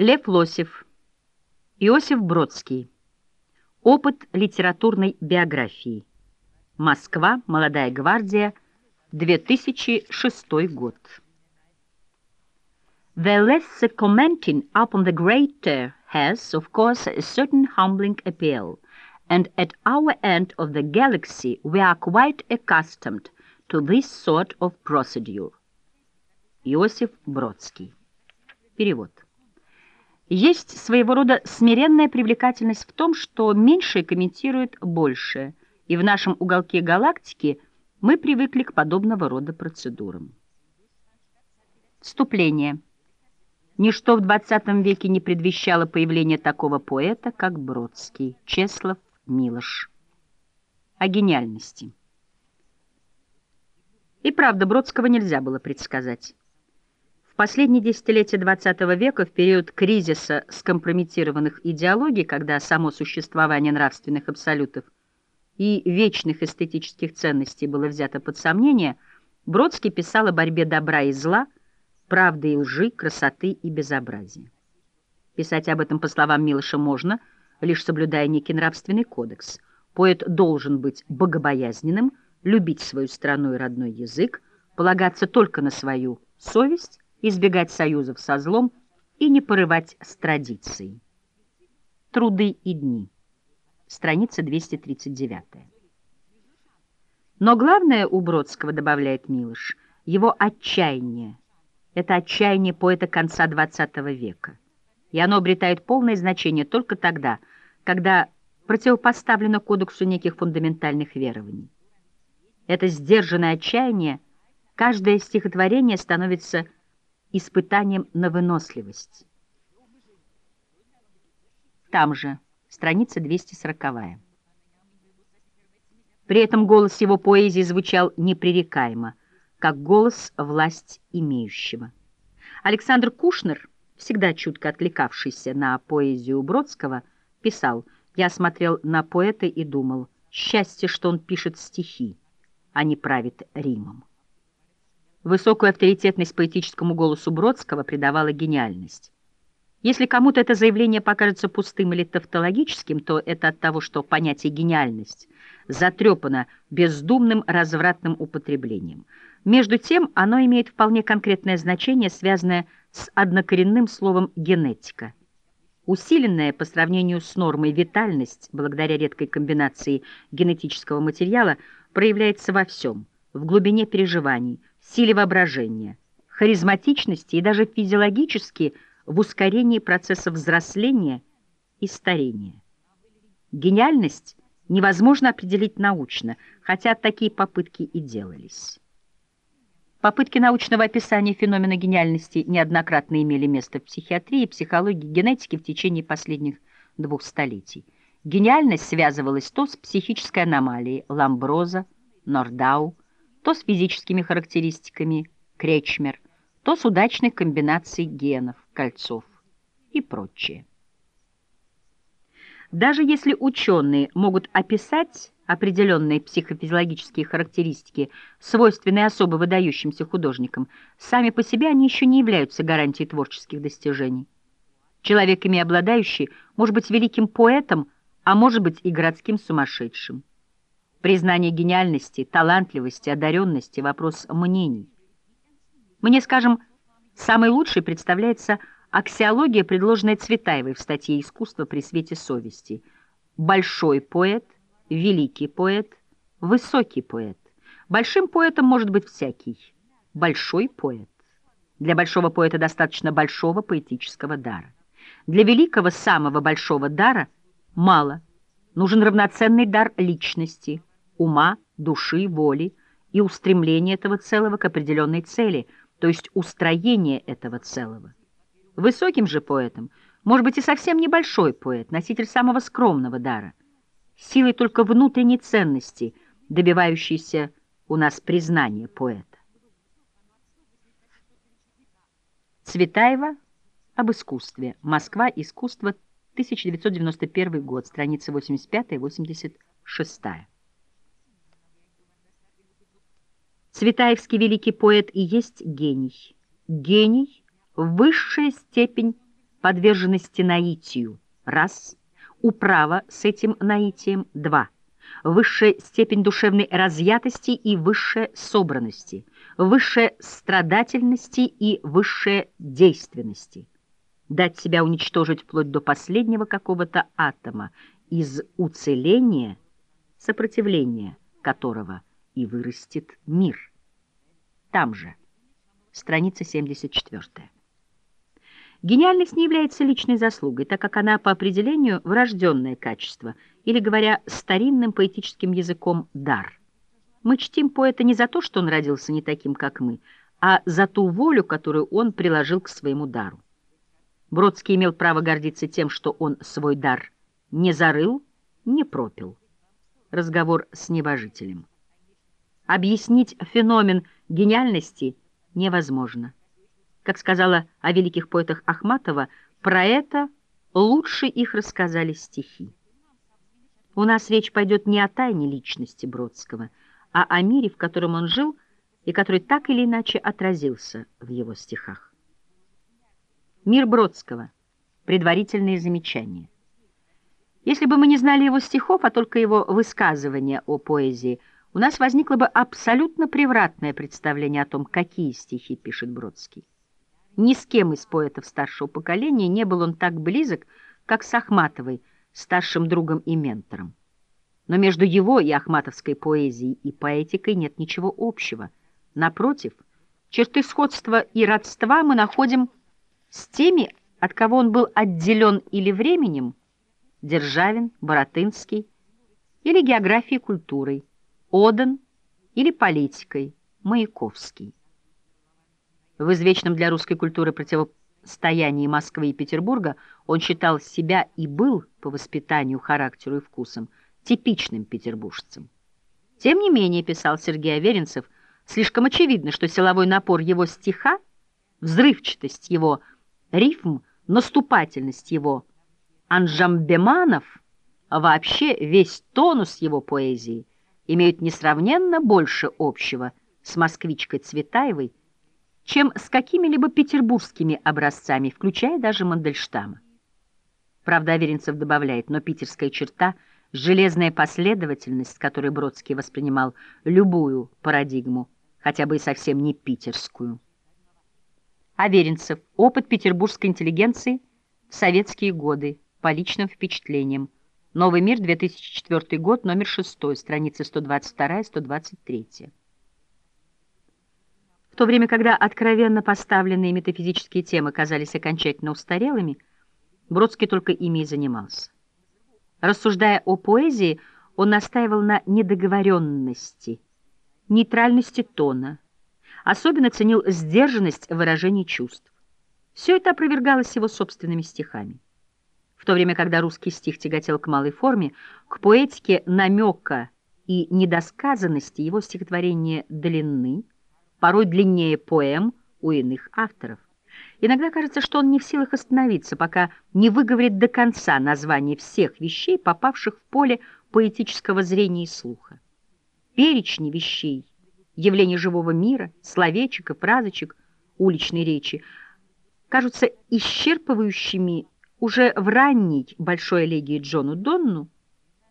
Лев Лосев. Иосиф Бродский. Опыт литературной биографии. Москва. Молодая гвардия. 2006 год. The less commenting upon the greater has, of course, a certain humbling appeal, and at our end of the galaxy we are quite accustomed to this sort of procedure. Иосиф Бродский. Перевод. Есть своего рода смиренная привлекательность в том, что меньшее комментирует большее, и в нашем уголке галактики мы привыкли к подобного рода процедурам. Вступление. Ничто в XX веке не предвещало появление такого поэта, как Бродский, Чеслов Милош. О гениальности. И правда, Бродского нельзя было предсказать последние десятилетия XX века, в период кризиса скомпрометированных идеологий, когда само существование нравственных абсолютов и вечных эстетических ценностей было взято под сомнение, Бродский писал о борьбе добра и зла, правды и лжи, красоты и безобразия. Писать об этом, по словам Милоша, можно, лишь соблюдая некий нравственный кодекс. Поэт должен быть богобоязненным, любить свою страну и родной язык, полагаться только на свою совесть, избегать союзов со злом и не порывать с традицией. Труды и дни. Страница 239. Но главное у Бродского, добавляет Милош, его отчаяние. Это отчаяние поэта конца XX века. И оно обретает полное значение только тогда, когда противопоставлено кодексу неких фундаментальных верований. Это сдержанное отчаяние, каждое стихотворение становится испытанием на выносливость. Там же, страница 240. При этом голос его поэзии звучал непререкаемо, как голос власть имеющего. Александр Кушнер, всегда чутко отвлекавшийся на поэзию Бродского, писал «Я смотрел на поэта и думал, счастье, что он пишет стихи, а не правит Римом». Высокую авторитетность поэтическому голосу Бродского придавала гениальность. Если кому-то это заявление покажется пустым или тавтологическим, то это от того, что понятие «гениальность» затрепано бездумным развратным употреблением. Между тем, оно имеет вполне конкретное значение, связанное с однокоренным словом «генетика». Усиленная по сравнению с нормой витальность, благодаря редкой комбинации генетического материала, проявляется во всем, в глубине переживаний, силе воображения, харизматичности и даже физиологически в ускорении процесса взросления и старения. Гениальность невозможно определить научно, хотя такие попытки и делались. Попытки научного описания феномена гениальности неоднократно имели место в психиатрии, психологии, генетике в течение последних двух столетий. Гениальность связывалась то с психической аномалией Ламброза, Нордау, то с физическими характеристиками Кречмер, то с удачной комбинацией генов, кольцов и прочее. Даже если ученые могут описать определенные психофизиологические характеристики, свойственные особо выдающимся художникам, сами по себе они еще не являются гарантией творческих достижений. Человек, ими обладающий, может быть великим поэтом, а может быть и городским сумасшедшим. Признание гениальности, талантливости, одаренности — вопрос мнений. Мне, скажем, самой лучшей представляется аксиология, предложенная Цветаевой в статье «Искусство при свете совести». Большой поэт, великий поэт, высокий поэт. Большим поэтом может быть всякий. Большой поэт. Для большого поэта достаточно большого поэтического дара. Для великого самого большого дара мало. Нужен равноценный дар личности – ума, души, воли и устремление этого целого к определенной цели, то есть устроение этого целого. Высоким же поэтом может быть и совсем небольшой поэт, носитель самого скромного дара, силой только внутренней ценности, добивающейся у нас признания поэта. Цветаева об искусстве. Москва. Искусство. 1991 год. Страница 85-86. Цветаевский великий поэт и есть гений. Гений — высшая степень подверженности наитию – раз, управа с этим наитием – два, высшая степень душевной разъятости и высшая собранности, высшая страдательности и высшая действенности. Дать себя уничтожить вплоть до последнего какого-то атома из уцеления, сопротивления которого и вырастет мир. Там же, страница 74. Гениальность не является личной заслугой, так как она по определению врожденное качество, или, говоря старинным поэтическим языком, дар. Мы чтим поэта не за то, что он родился не таким, как мы, а за ту волю, которую он приложил к своему дару. Бродский имел право гордиться тем, что он свой дар не зарыл, не пропил. Разговор с небожителем. Объяснить феномен гениальности невозможно. Как сказала о великих поэтах Ахматова, про это лучше их рассказали стихи. У нас речь пойдет не о тайне личности Бродского, а о мире, в котором он жил и который так или иначе отразился в его стихах. Мир Бродского. Предварительные замечания. Если бы мы не знали его стихов, а только его высказывания о поэзии, у нас возникло бы абсолютно превратное представление о том, какие стихи пишет Бродский. Ни с кем из поэтов старшего поколения не был он так близок, как с Ахматовой, старшим другом и ментором. Но между его и ахматовской поэзией и поэтикой нет ничего общего. Напротив, черты сходства и родства мы находим с теми, от кого он был отделен или временем, Державин, Боротынский, или географией культурой, Оден или политикой, Маяковский. В извечном для русской культуры противостоянии Москвы и Петербурга он считал себя и был по воспитанию, характеру и вкусам типичным петербуржцем. Тем не менее, писал Сергей Аверинцев, слишком очевидно, что силовой напор его стиха, взрывчатость его рифм, наступательность его анжамбеманов, а вообще весь тонус его поэзии имеют несравненно больше общего с москвичкой Цветаевой, чем с какими-либо петербургскими образцами, включая даже Мандельштама. Правда, Аверинцев добавляет, но питерская черта — железная последовательность, с которой Бродский воспринимал любую парадигму, хотя бы и совсем не питерскую. Аверинцев. Опыт петербургской интеллигенции в советские годы. По личным впечатлениям. Новый мир, 2004 год, номер 6, страницы 122-123 то время, когда откровенно поставленные метафизические темы казались окончательно устарелыми, Бродский только ими и занимался. Рассуждая о поэзии, он настаивал на недоговоренности, нейтральности тона, особенно ценил сдержанность выражений чувств. Все это опровергалось его собственными стихами. В то время, когда русский стих тяготел к малой форме, к поэтике намека и недосказанности его стихотворения длинны, порой длиннее поэм у иных авторов. Иногда кажется, что он не в силах остановиться, пока не выговорит до конца название всех вещей, попавших в поле поэтического зрения и слуха. Перечни вещей, явления живого мира, словечек и фразочек уличной речи кажутся исчерпывающими уже в ранней большой элегии Джону Донну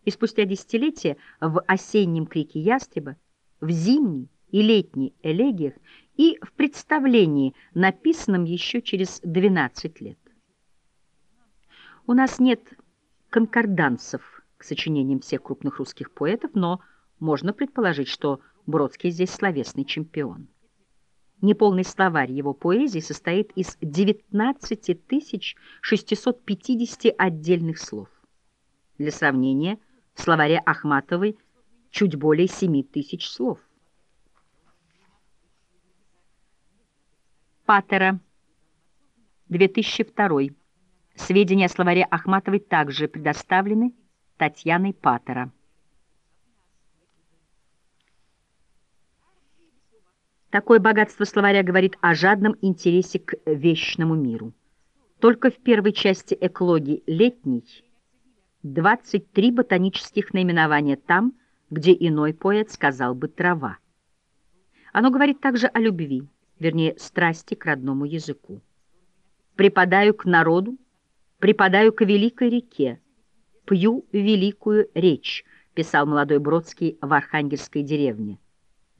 и спустя десятилетия в осеннем крике ястреба, в зимней и летней элегиях и в представлении, написанном еще через 12 лет. У нас нет конкордансов к сочинениям всех крупных русских поэтов, но можно предположить, что Бродский здесь словесный чемпион. Неполный словарь его поэзии состоит из 19 650 отдельных слов. Для сравнения, в словаре Ахматовой чуть более 7 тысяч слов. Паттера, 2002. Сведения о словаре Ахматовой также предоставлены Татьяной Паттера. Такое богатство словаря говорит о жадном интересе к вечному миру. Только в первой части эклоги «Летний» 23 ботанических наименования там, где иной поэт сказал бы «трава». Оно говорит также о любви вернее, страсти к родному языку. припадаю к народу, припадаю к великой реке, пью великую речь, писал молодой Бродский в Архангельской деревне.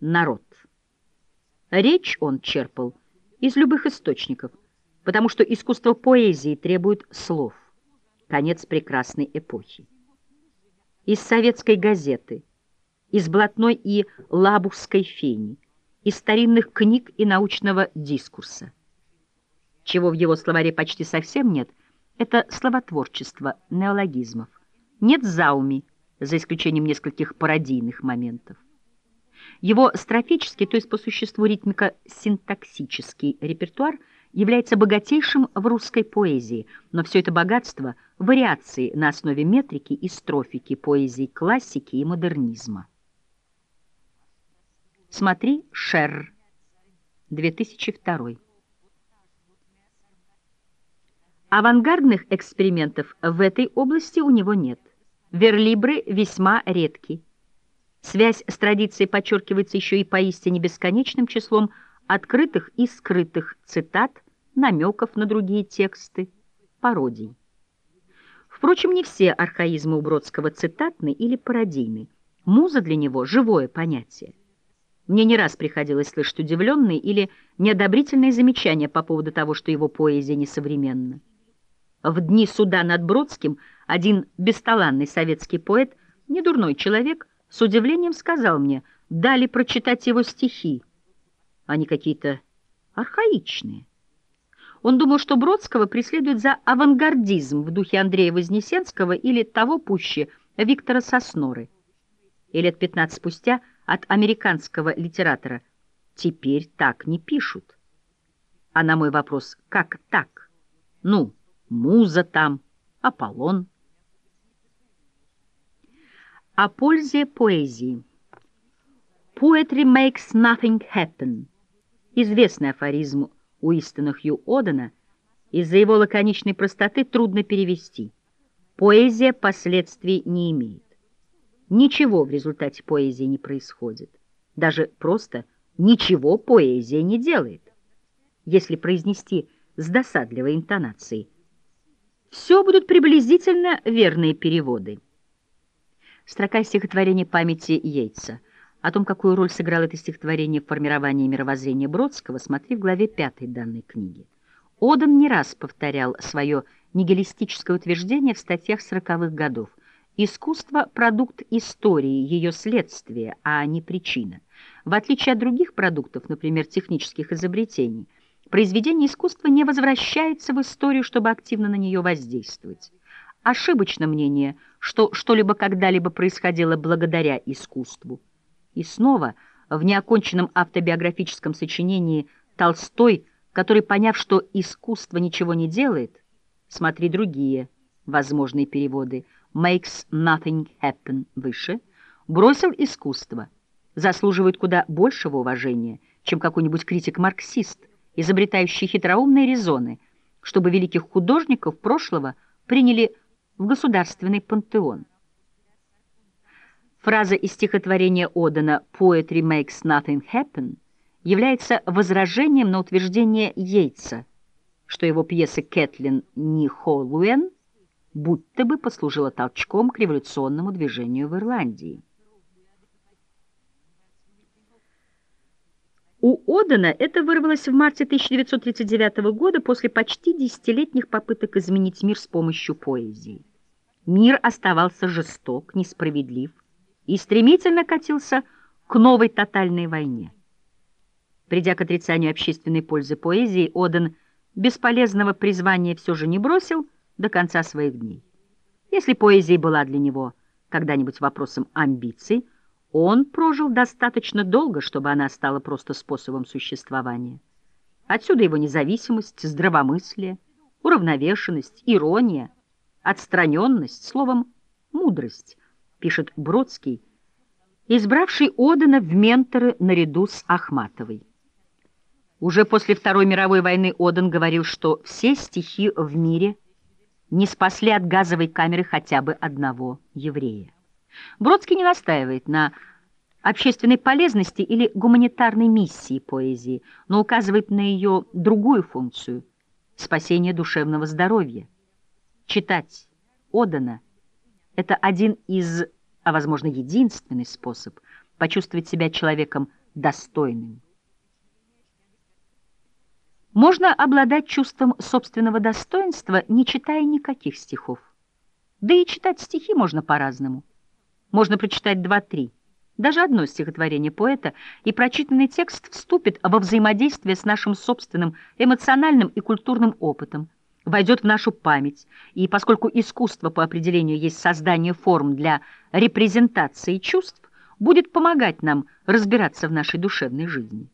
Народ. Речь он черпал из любых источников, потому что искусство поэзии требует слов. Конец прекрасной эпохи. Из советской газеты, из блатной и лабухской фени, из старинных книг и научного дискурса. Чего в его словаре почти совсем нет, это словотворчество неологизмов. Нет зауми, за исключением нескольких пародийных моментов. Его строфический, то есть по существу ритмико-синтаксический репертуар является богатейшим в русской поэзии, но все это богатство – вариации на основе метрики и строфики поэзии классики и модернизма. Смотри Шерр, 2002. Авангардных экспериментов в этой области у него нет. Верлибры весьма редки. Связь с традицией подчеркивается еще и поистине бесконечным числом открытых и скрытых цитат, намеков на другие тексты, пародий. Впрочем, не все архаизмы у Бродского цитатны или пародийны. Муза для него – живое понятие. Мне не раз приходилось слышать удивленные или неодобрительные замечания по поводу того, что его поэзия несовременна. В дни суда над Бродским один бесталанный советский поэт, недурной человек, с удивлением сказал мне, дали прочитать его стихи. Они какие-то архаичные. Он думал, что Бродского преследуют за авангардизм в духе Андрея Вознесенского или того пуще Виктора Сосноры. И лет 15 спустя от американского литератора «Теперь так не пишут». А на мой вопрос «Как так?» Ну, Муза там, Аполлон. О пользе поэзии. Poetry makes nothing happen. Известный афоризм Уистона Хью Одена, из-за его лаконичной простоты трудно перевести. Поэзия последствий не имеет. Ничего в результате поэзии не происходит. Даже просто ничего поэзия не делает. Если произнести с досадливой интонацией – все будут приблизительно верные переводы. Строка стихотворения памяти Йейтса. О том, какую роль сыграло это стихотворение в формировании мировоззрения Бродского, смотри в главе 5 данной книги. Одан не раз повторял свое нигилистическое утверждение в статьях сороковых годов. Искусство – продукт истории, ее следствие, а не причина. В отличие от других продуктов, например, технических изобретений – Произведение искусства не возвращается в историю, чтобы активно на нее воздействовать. Ошибочно мнение, что что-либо когда-либо происходило благодаря искусству. И снова в неоконченном автобиографическом сочинении Толстой, который, поняв, что искусство ничего не делает, смотри другие возможные переводы, makes nothing happen выше, бросил искусство, заслуживает куда большего уважения, чем какой-нибудь критик-марксист, изобретающий хитроумные резоны, чтобы великих художников прошлого приняли в государственный пантеон. Фраза из стихотворения Одена «Poetry makes nothing happen» является возражением на утверждение Йейтса, что его пьеса «Кэтлин Ни Холлуэн» будто бы послужила толчком к революционному движению в Ирландии. У Одена это вырвалось в марте 1939 года после почти десятилетних попыток изменить мир с помощью поэзии. Мир оставался жесток, несправедлив и стремительно катился к новой тотальной войне. Придя к отрицанию общественной пользы поэзии, Оден бесполезного призвания все же не бросил до конца своих дней. Если поэзия была для него когда-нибудь вопросом амбиций, он прожил достаточно долго, чтобы она стала просто способом существования. Отсюда его независимость, здравомыслие, уравновешенность, ирония, отстраненность, словом, мудрость, пишет Бродский, избравший Одена в менторы наряду с Ахматовой. Уже после Второй мировой войны Оден говорил, что все стихи в мире не спасли от газовой камеры хотя бы одного еврея. Бродский не настаивает на общественной полезности или гуманитарной миссии поэзии, но указывает на ее другую функцию – спасение душевного здоровья. Читать Одана — это один из, а возможно единственный способ почувствовать себя человеком достойным. Можно обладать чувством собственного достоинства, не читая никаких стихов. Да и читать стихи можно по-разному. Можно прочитать два-три, даже одно стихотворение поэта, и прочитанный текст вступит во взаимодействие с нашим собственным эмоциональным и культурным опытом, войдет в нашу память, и поскольку искусство по определению есть создание форм для репрезентации чувств, будет помогать нам разбираться в нашей душевной жизни.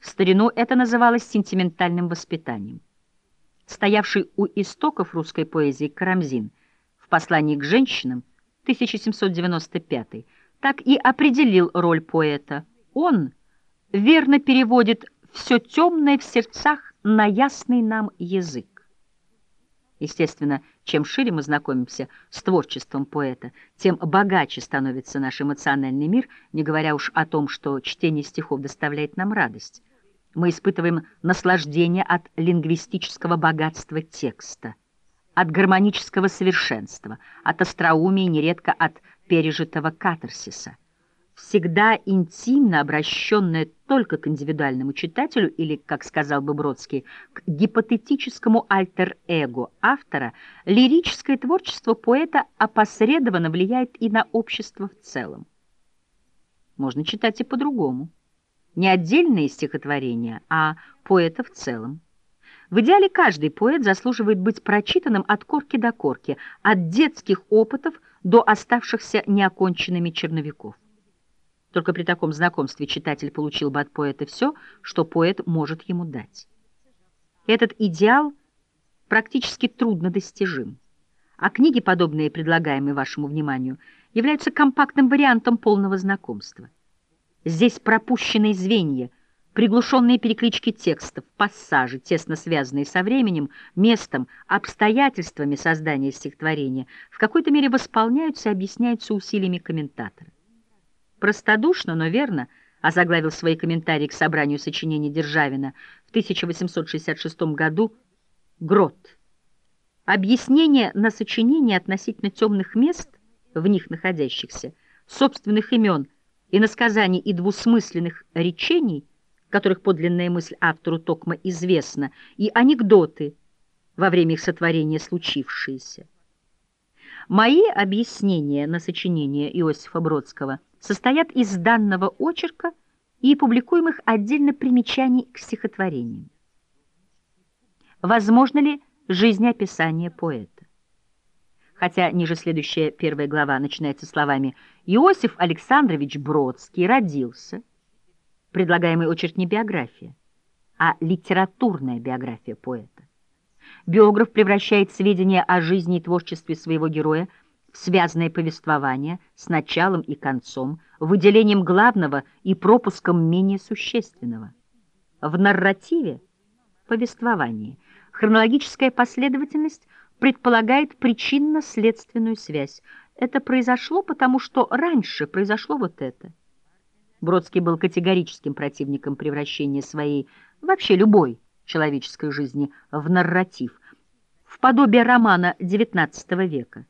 В старину это называлось сентиментальным воспитанием. Стоявший у истоков русской поэзии Карамзин в послании к женщинам 1795 так и определил роль поэта. Он верно переводит все темное в сердцах на ясный нам язык. Естественно, чем шире мы знакомимся с творчеством поэта, тем богаче становится наш эмоциональный мир, не говоря уж о том, что чтение стихов доставляет нам радость. Мы испытываем наслаждение от лингвистического богатства текста, от гармонического совершенства, от остроумия, нередко от пережитого катарсиса. Всегда интимно обращенное только к индивидуальному читателю или, как сказал бы Бродский, к гипотетическому альтер-эго автора, лирическое творчество поэта опосредованно влияет и на общество в целом. Можно читать и по-другому не отдельные стихотворения, а поэта в целом. В идеале каждый поэт заслуживает быть прочитанным от корки до корки, от детских опытов до оставшихся неоконченными черновиков. Только при таком знакомстве читатель получил бы от поэта все, что поэт может ему дать. Этот идеал практически трудно достижим, а книги, подобные предлагаемые вашему вниманию, являются компактным вариантом полного знакомства. Здесь пропущенные звенья, приглушенные переклички текстов, пассажи, тесно связанные со временем, местом, обстоятельствами создания стихотворения, в какой-то мере восполняются и объясняются усилиями комментатора. Простодушно, но верно, озаглавил свои комментарии к собранию сочинений Державина в 1866 году «Грот». Объяснение на сочинение относительно темных мест, в них находящихся, собственных имен – иносказаний и двусмысленных речений, которых подлинная мысль автору Токма известна, и анекдоты во время их сотворения случившиеся. Мои объяснения на сочинение Иосифа Бродского состоят из данного очерка и публикуемых отдельно примечаний к стихотворениям. Возможно ли жизнеописание поэта? хотя ниже следующая первая глава начинается словами «Иосиф Александрович Бродский родился». Предлагаемый очерк не биография, а литературная биография поэта. Биограф превращает сведения о жизни и творчестве своего героя связанное повествование с началом и концом, выделением главного и пропуском менее существенного. В нарративе, повествовании, хронологическая последовательность предполагает причинно-следственную связь. Это произошло, потому что раньше произошло вот это. Бродский был категорическим противником превращения своей, вообще любой человеческой жизни, в нарратив, в подобие романа XIX века.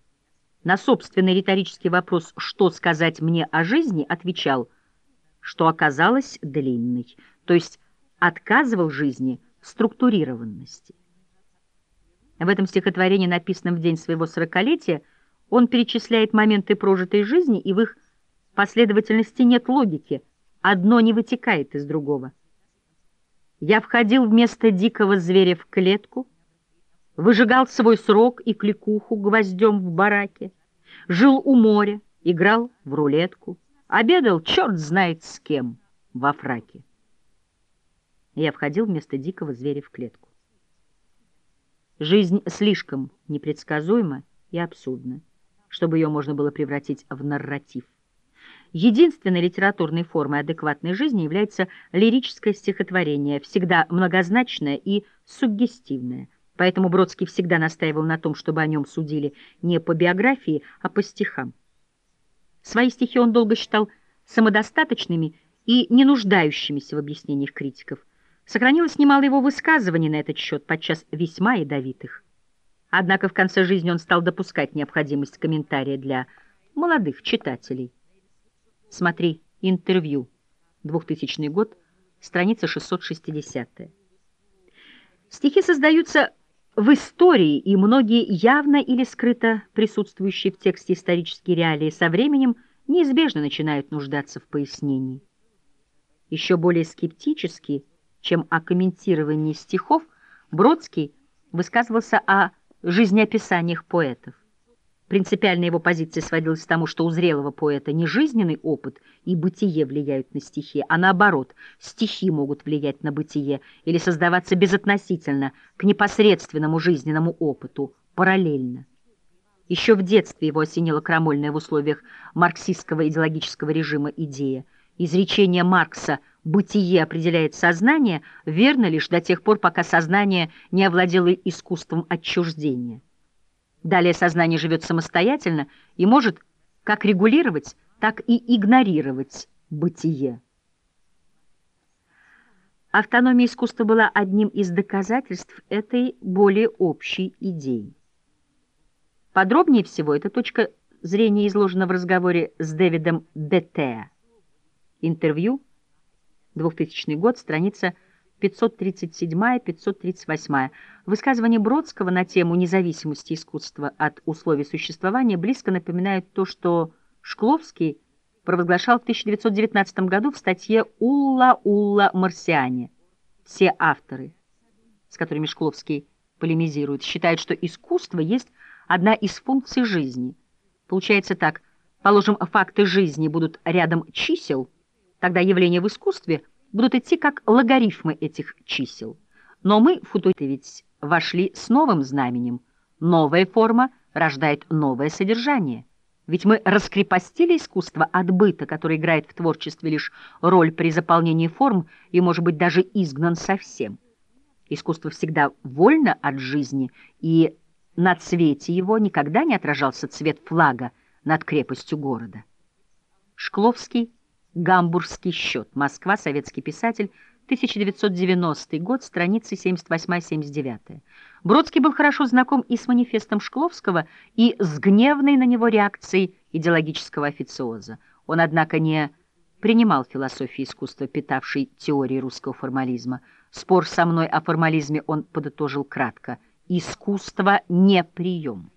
На собственный риторический вопрос «что сказать мне о жизни?» отвечал, что оказалось длинной, то есть отказывал жизни структурированности. В этом стихотворении, написанном в день своего сорокалетия, он перечисляет моменты прожитой жизни, и в их последовательности нет логики, одно не вытекает из другого. Я входил вместо дикого зверя в клетку, выжигал свой срок и кликуху гвоздем в бараке, жил у моря, играл в рулетку, обедал черт знает с кем во фраке. Я входил вместо дикого зверя в клетку. Жизнь слишком непредсказуема и абсурдна, чтобы ее можно было превратить в нарратив. Единственной литературной формой адекватной жизни является лирическое стихотворение, всегда многозначное и суггестивное. Поэтому Бродский всегда настаивал на том, чтобы о нем судили не по биографии, а по стихам. Свои стихи он долго считал самодостаточными и не нуждающимися в объяснениях критиков – Сохранилось немало его высказываний на этот счет, подчас весьма ядовитых. Однако в конце жизни он стал допускать необходимость комментария для молодых читателей. Смотри, интервью, 2000 год, страница 660. Стихи создаются в истории, и многие явно или скрыто присутствующие в тексте исторические реалии со временем неизбежно начинают нуждаться в пояснении. Еще более скептически, чем о комментировании стихов, Бродский высказывался о жизнеописаниях поэтов. Принципиальная его позиция сводилась к тому, что у зрелого поэта не жизненный опыт и бытие влияют на стихи, а наоборот, стихи могут влиять на бытие или создаваться безотносительно к непосредственному жизненному опыту, параллельно. Еще в детстве его осенила крамольная в условиях марксистского идеологического режима идея. Изречение Маркса «бытие определяет сознание» верно лишь до тех пор, пока сознание не овладело искусством отчуждения. Далее сознание живет самостоятельно и может как регулировать, так и игнорировать бытие. Автономия искусства была одним из доказательств этой более общей идеи. Подробнее всего эта точка зрения изложена в разговоре с Дэвидом Бетеа. Интервью, 2000 год, страница 537-538. Высказывание Бродского на тему независимости искусства от условий существования близко напоминает то, что Шкловский провозглашал в 1919 году в статье «Улла-Улла Марсиане». Все авторы, с которыми Шкловский полемизирует, считают, что искусство есть одна из функций жизни. Получается так, положим, факты жизни будут рядом чисел, тогда явления в искусстве – будут идти как логарифмы этих чисел. Но мы, футуриты, ведь вошли с новым знаменем. Новая форма рождает новое содержание. Ведь мы раскрепостили искусство от быта, который играет в творчестве лишь роль при заполнении форм и, может быть, даже изгнан совсем. Искусство всегда вольно от жизни, и на цвете его никогда не отражался цвет флага над крепостью города. Шкловский Гамбургский счет. Москва. Советский писатель. 1990 год. Страницы 78-79. Бродский был хорошо знаком и с манифестом Шкловского, и с гневной на него реакцией идеологического официоза. Он, однако, не принимал философии искусства, питавшей теории русского формализма. Спор со мной о формализме он подытожил кратко. «Искусство не прием».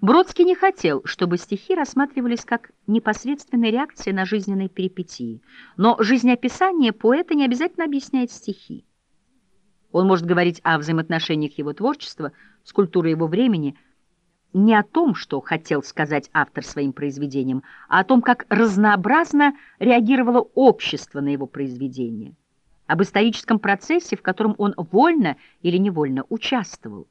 Бродский не хотел, чтобы стихи рассматривались как непосредственная реакция на жизненные перипетии, но жизнеописание поэта не обязательно объясняет стихи. Он может говорить о взаимоотношениях его творчества с культурой его времени, не о том, что хотел сказать автор своим произведением, а о том, как разнообразно реагировало общество на его произведение, об историческом процессе, в котором он вольно или невольно участвовал.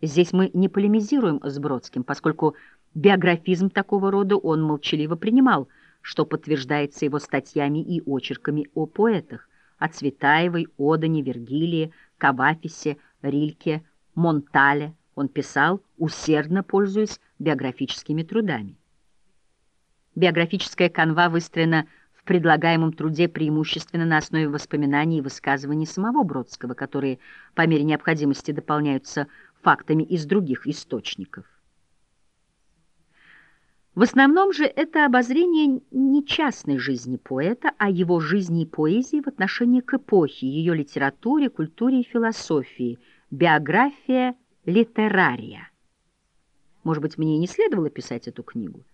Здесь мы не полемизируем с Бродским, поскольку биографизм такого рода он молчаливо принимал, что подтверждается его статьями и очерками о поэтах, о Цветаевой, Одане, Вергилии, Кавафисе, Рильке, Монтале. Он писал, усердно пользуясь биографическими трудами. Биографическая канва выстроена в предлагаемом труде преимущественно на основе воспоминаний и высказываний самого Бродского, которые по мере необходимости дополняются фактами из других источников. В основном же это обозрение не частной жизни поэта, а его жизни и поэзии в отношении к эпохе, ее литературе, культуре и философии, биография литерария. Может быть, мне и не следовало писать эту книгу.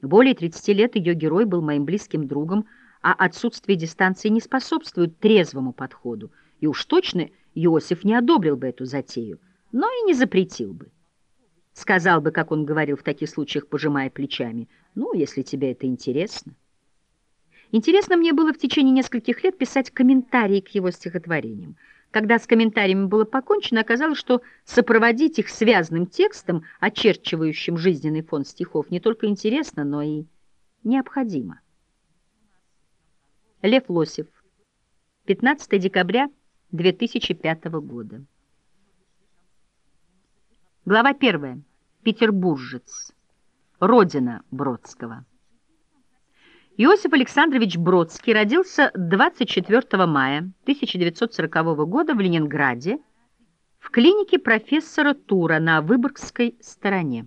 Более 30 лет ее герой был моим близким другом, а отсутствие дистанции не способствует трезвому подходу, и уж точно Иосиф не одобрил бы эту затею но и не запретил бы. Сказал бы, как он говорил в таких случаях, пожимая плечами, «Ну, если тебе это интересно». Интересно мне было в течение нескольких лет писать комментарии к его стихотворениям. Когда с комментариями было покончено, оказалось, что сопроводить их связанным текстом, очерчивающим жизненный фон стихов, не только интересно, но и необходимо. Лев Лосев. 15 декабря 2005 года. Глава первая. Петербуржец. Родина Бродского. Иосиф Александрович Бродский родился 24 мая 1940 года в Ленинграде в клинике профессора Тура на Выборгской стороне.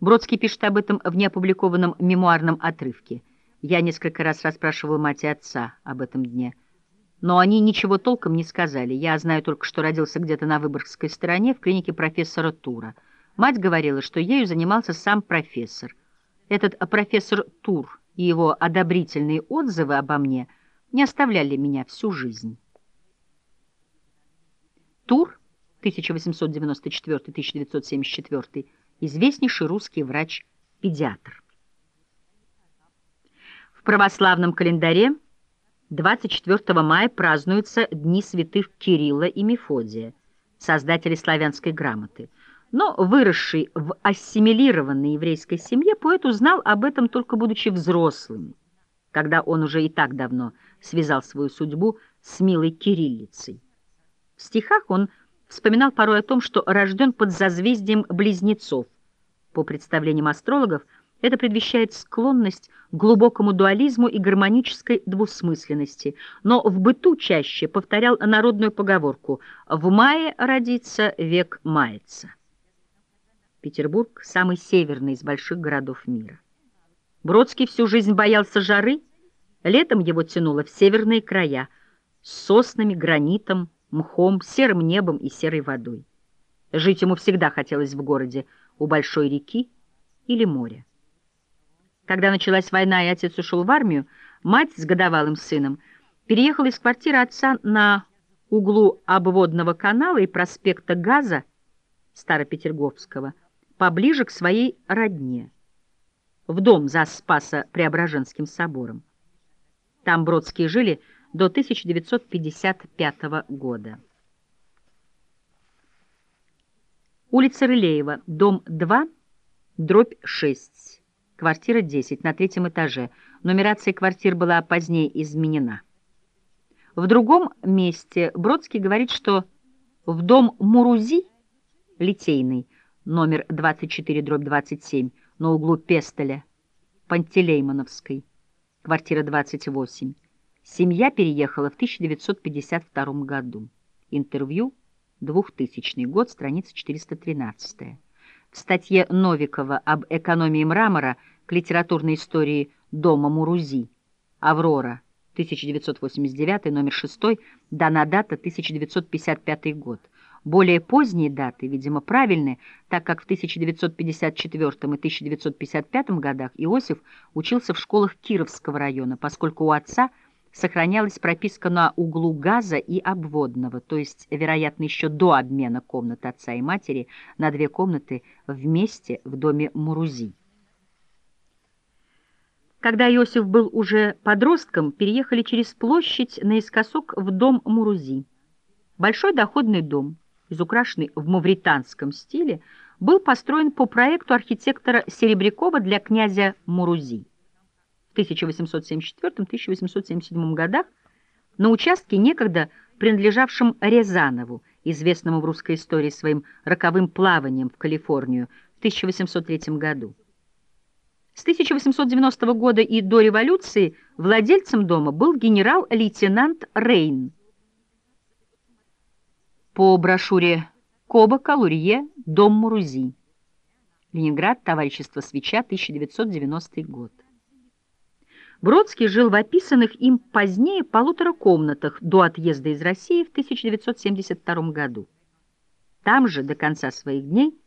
Бродский пишет об этом в неопубликованном мемуарном отрывке. Я несколько раз расспрашивал мать и отца об этом дне, но они ничего толком не сказали. Я знаю только, что родился где-то на Выборгской стороне в клинике профессора Тура. Мать говорила, что ею занимался сам профессор – этот профессор Тур и его одобрительные отзывы обо мне не оставляли меня всю жизнь. Тур, 1894-1974, известнейший русский врач-педиатр. В православном календаре 24 мая празднуются Дни святых Кирилла и Мефодия, создатели славянской грамоты – но выросший в ассимилированной еврейской семье, поэт узнал об этом только будучи взрослым, когда он уже и так давно связал свою судьбу с милой кириллицей. В стихах он вспоминал порой о том, что рожден под зазвездием близнецов. По представлениям астрологов, это предвещает склонность к глубокому дуализму и гармонической двусмысленности, но в быту чаще повторял народную поговорку «в мае родится, век мается». Петербург – самый северный из больших городов мира. Бродский всю жизнь боялся жары, летом его тянуло в северные края с соснами, гранитом, мхом, серым небом и серой водой. Жить ему всегда хотелось в городе, у большой реки или моря. Когда началась война и отец ушел в армию, мать с годовалым сыном переехала из квартиры отца на углу обводного канала и проспекта Газа Старопетерговского – поближе к своей родне, в дом за Спасо-Преображенским собором. Там Бродские жили до 1955 года. Улица Рылеева, дом 2, дробь 6, квартира 10, на третьем этаже. Нумерация квартир была позднее изменена. В другом месте Бродский говорит, что в дом Мурузи, Литейный, номер 24-27, на углу Пестеля, Пантелеймоновской, квартира 28. Семья переехала в 1952 году. Интервью, 2000 год, страница 413. В статье Новикова об экономии мрамора к литературной истории дома Мурузи «Аврора», 1989, номер 6, дана дата 1955 год. Более поздние даты, видимо, правильны, так как в 1954 и 1955 годах Иосиф учился в школах Кировского района, поскольку у отца сохранялась прописка на углу газа и обводного, то есть, вероятно, еще до обмена комнат отца и матери на две комнаты вместе в доме Мурузи. Когда Иосиф был уже подростком, переехали через площадь наискосок в дом Мурузи. Большой доходный дом – изукрашенный в мавританском стиле, был построен по проекту архитектора Серебрякова для князя Мурузи. В 1874-1877 годах на участке, некогда принадлежавшем Рязанову, известному в русской истории своим роковым плаванием в Калифорнию в 1803 году. С 1890 года и до революции владельцем дома был генерал-лейтенант Рейн, по брошюре Коба Лурье, Дом Мурузи. Ленинград, Товарищество Свеча, 1990 год. Бродский жил в описанных им позднее полутора комнатах до отъезда из России в 1972 году. Там же до конца своих дней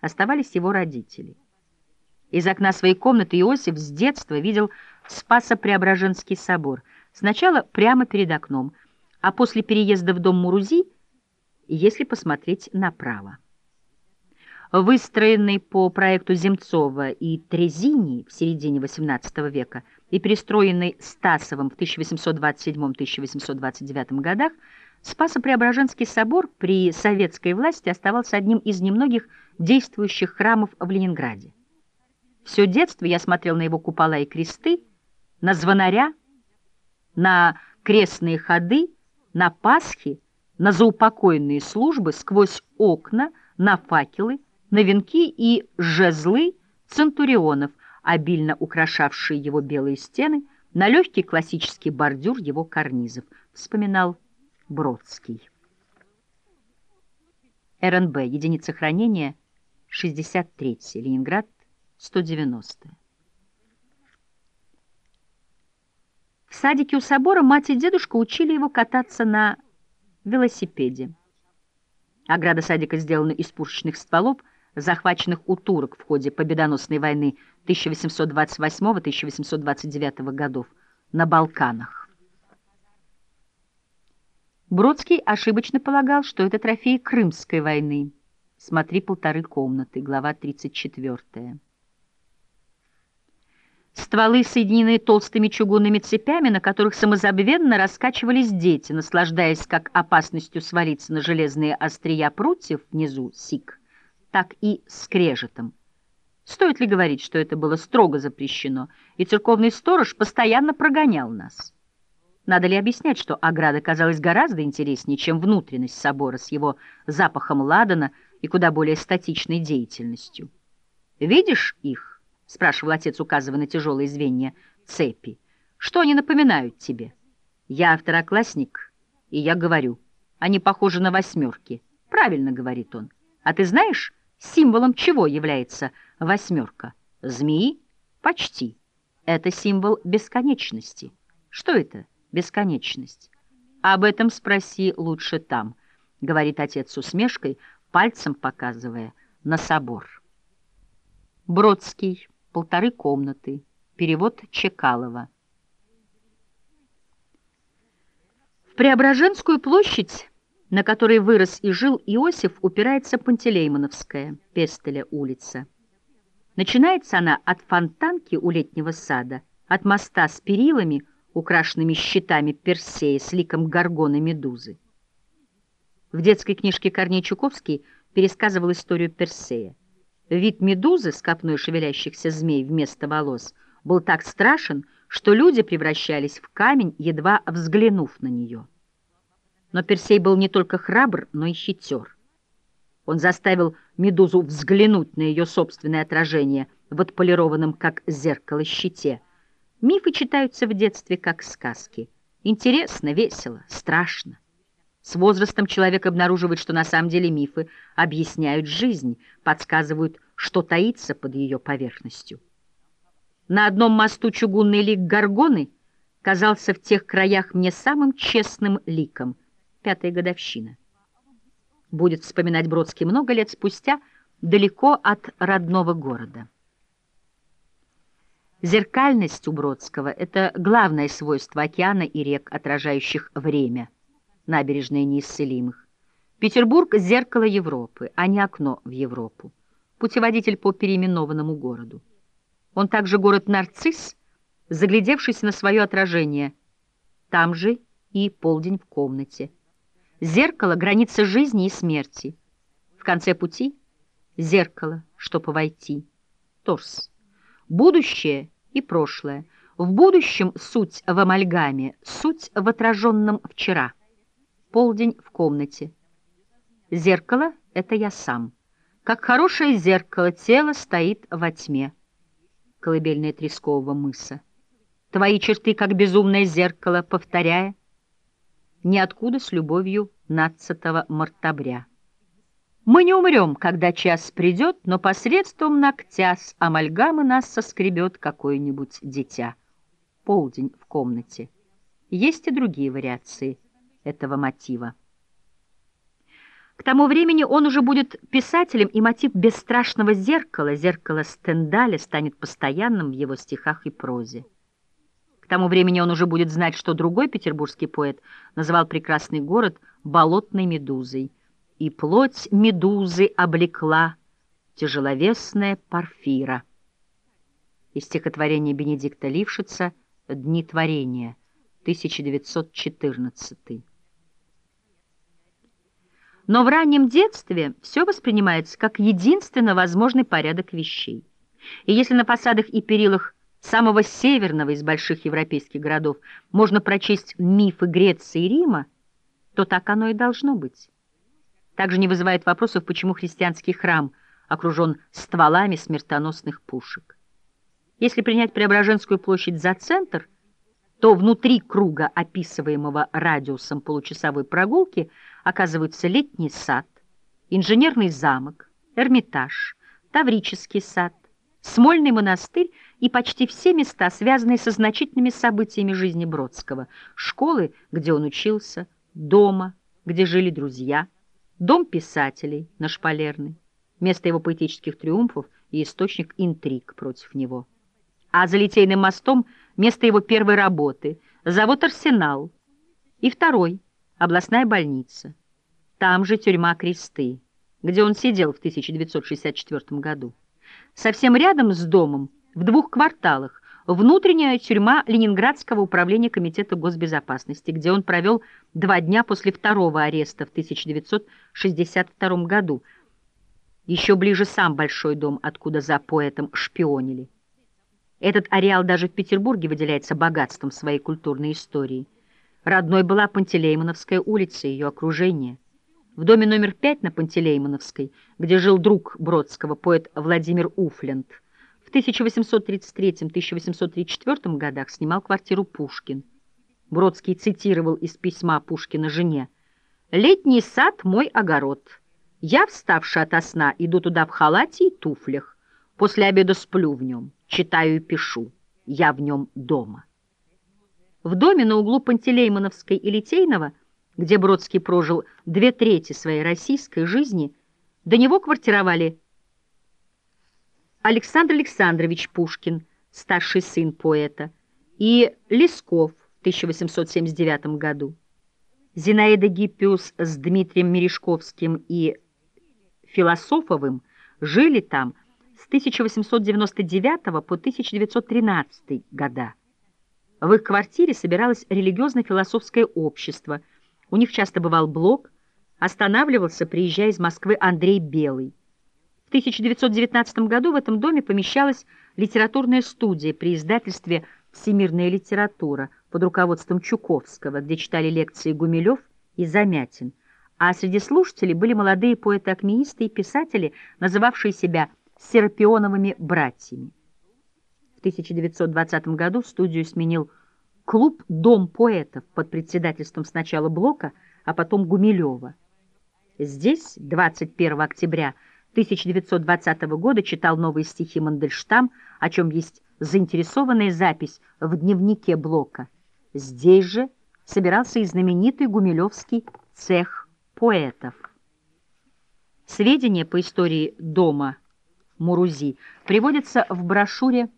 оставались его родители. Из окна своей комнаты Иосиф с детства видел Спасо-Преображенский собор, сначала прямо перед окном, а после переезда в дом Мурузи – если посмотреть направо. Выстроенный по проекту Земцова и Трезини в середине XVIII века и перестроенный Стасовым в 1827-1829 годах, Спасо-Преображенский собор при советской власти оставался одним из немногих действующих храмов в Ленинграде. Все детство я смотрел на его купола и кресты, на звонаря, на крестные ходы, на Пасхи, на заупокойные службы сквозь окна, на факелы, на венки и жезлы центурионов, обильно украшавшие его белые стены, на легкий классический бордюр его карнизов, вспоминал Бродский. РНБ, единица хранения 63, Ленинград 190. В садике у собора мать и дедушка учили его кататься на велосипеде. Ограда садика сделана из пушечных стволов, захваченных у турок в ходе победоносной войны 1828-1829 годов на Балканах. Бродский ошибочно полагал, что это трофеи Крымской войны. Смотри полторы комнаты, глава 34. Стволы соединены толстыми чугунными цепями, на которых самозабвенно раскачивались дети, наслаждаясь как опасностью свалиться на железные острия прутьев внизу сик, так и скрежетом. Стоит ли говорить, что это было строго запрещено, и церковный сторож постоянно прогонял нас? Надо ли объяснять, что ограда казалась гораздо интереснее, чем внутренность собора с его запахом ладана и куда более статичной деятельностью? Видишь их? — спрашивал отец, указывая на тяжелые звенья цепи. «Что они напоминают тебе?» «Я второклассник, и я говорю. Они похожи на восьмерки». «Правильно», — говорит он. «А ты знаешь, символом чего является восьмерка?» «Змеи?» «Почти. Это символ бесконечности». «Что это бесконечность?» «Об этом спроси лучше там», — говорит отец с усмешкой, пальцем показывая на собор. Бродский полторы комнаты. Перевод Чекалова. В Преображенскую площадь, на которой вырос и жил Иосиф, упирается Пантелеймоновская, Пестеля улица. Начинается она от фонтанки у летнего сада, от моста с перилами, украшенными щитами Персея с ликом горгона Медузы. В детской книжке Корней Чуковский пересказывал историю Персея. Вид медузы с копной шевелящихся змей вместо волос был так страшен, что люди превращались в камень, едва взглянув на нее. Но Персей был не только храбр, но и хитер. Он заставил медузу взглянуть на ее собственное отражение в отполированном, как зеркало, щите. Мифы читаются в детстве, как сказки. Интересно, весело, страшно. С возрастом человек обнаруживает, что на самом деле мифы объясняют жизнь, подсказывают, что таится под ее поверхностью. На одном мосту чугунный лик Гаргоны казался в тех краях мне самым честным ликом. Пятая годовщина. Будет вспоминать Бродский много лет спустя, далеко от родного города. Зеркальность у Бродского — это главное свойство океана и рек, отражающих время — набережная неисцелимых. Петербург — зеркало Европы, а не окно в Европу. Путеводитель по переименованному городу. Он также город-нарцисс, заглядевшийся на свое отражение. Там же и полдень в комнате. Зеркало — граница жизни и смерти. В конце пути — зеркало, чтобы войти. Торс. Будущее и прошлое. В будущем суть в амальгаме, суть в отраженном вчера — Полдень в комнате. Зеркало — это я сам. Как хорошее зеркало, тело стоит во тьме. Колыбельная Трескового мыса. Твои черты, как безумное зеркало, повторяя, Ниоткуда с любовью 15 мартабря. Мы не умрем, когда час придет, но посредством ногтя с амальгамы нас соскребет какое-нибудь дитя. Полдень в комнате. Есть и другие вариации — этого мотива. К тому времени он уже будет писателем, и мотив бесстрашного зеркала, зеркала Стендаля, станет постоянным в его стихах и прозе. К тому времени он уже будет знать, что другой петербургский поэт называл прекрасный город болотной медузой, и плоть медузы облекла тяжеловесная парфира. Из стихотворения Бенедикта Лившица «Дни творения», 1914 но в раннем детстве все воспринимается как единственно возможный порядок вещей. И если на фасадах и перилах самого северного из больших европейских городов можно прочесть мифы Греции и Рима, то так оно и должно быть. Также не вызывает вопросов, почему христианский храм окружен стволами смертоносных пушек. Если принять Преображенскую площадь за центр, то внутри круга, описываемого радиусом получасовой прогулки, оказываются летний сад, инженерный замок, Эрмитаж, Таврический сад, Смольный монастырь и почти все места, связанные со значительными событиями жизни Бродского, школы, где он учился, дома, где жили друзья, дом писателей на Шпалерной, место его поэтических триумфов и источник интриг против него. А за Литейным мостом место его первой работы, завод «Арсенал» и второй, областная больница. Там же тюрьма Кресты, где он сидел в 1964 году. Совсем рядом с домом, в двух кварталах, внутренняя тюрьма Ленинградского управления Комитета госбезопасности, где он провел два дня после второго ареста в 1962 году. Еще ближе сам Большой дом, откуда за поэтом шпионили. Этот ареал даже в Петербурге выделяется богатством своей культурной истории. Родной была Пантелеймоновская улица и ее окружение. В доме номер пять на Пантелеймоновской, где жил друг Бродского, поэт Владимир Уфленд, в 1833-1834 годах снимал квартиру Пушкин. Бродский цитировал из письма Пушкина жене «Летний сад — мой огород. Я, вставший ото сна, иду туда в халате и туфлях. После обеда сплю в нем, читаю и пишу. Я в нем дома». В доме на углу Пантелеймоновской и Литейного – где Бродский прожил две трети своей российской жизни, до него квартировали Александр Александрович Пушкин, старший сын поэта, и Лесков в 1879 году. Зинаида Гиппиус с Дмитрием Мережковским и Философовым жили там с 1899 по 1913 года. В их квартире собиралось религиозно-философское общество – у них часто бывал блок, останавливался, приезжая из Москвы, Андрей Белый. В 1919 году в этом доме помещалась литературная студия при издательстве «Всемирная литература» под руководством Чуковского, где читали лекции Гумилев и Замятин. А среди слушателей были молодые поэты-акмеисты и писатели, называвшие себя «серапионовыми братьями». В 1920 году студию сменил клуб «Дом поэтов» под председательством сначала Блока, а потом Гумилева. Здесь 21 октября 1920 года читал новые стихи Мандельштам, о чем есть заинтересованная запись в дневнике Блока. Здесь же собирался и знаменитый гумилевский цех поэтов. Сведения по истории дома Мурузи приводятся в брошюре